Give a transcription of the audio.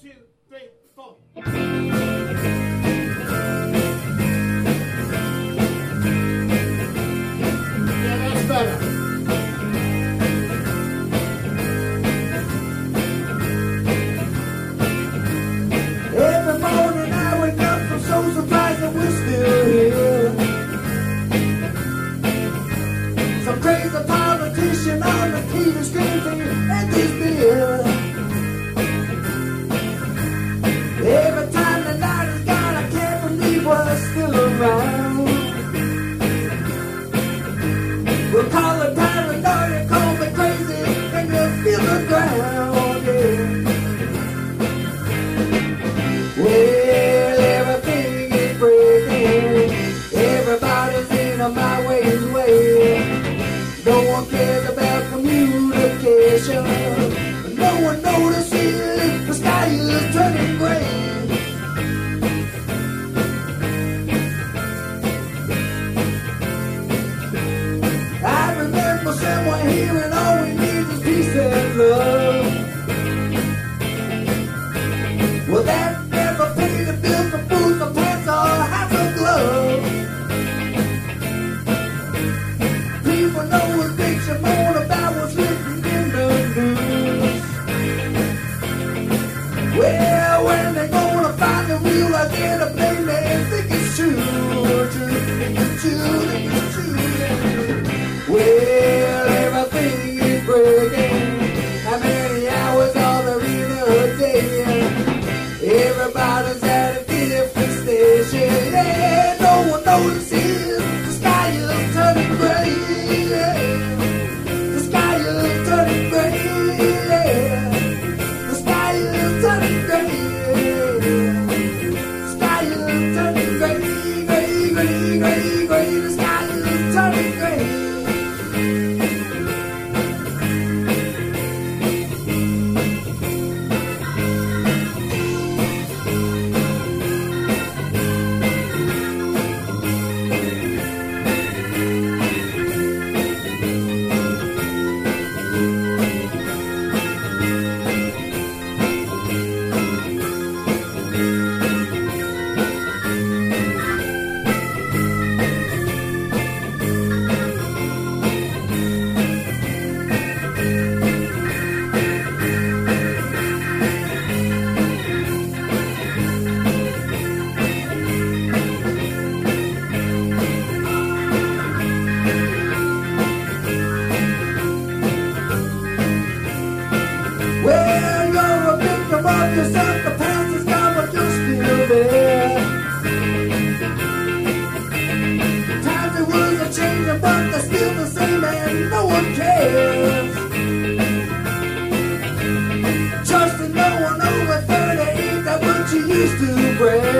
two, circus the past is gone, but you're still there. Times but they're still the same, and no one cares. Trust that no that what you used to bring.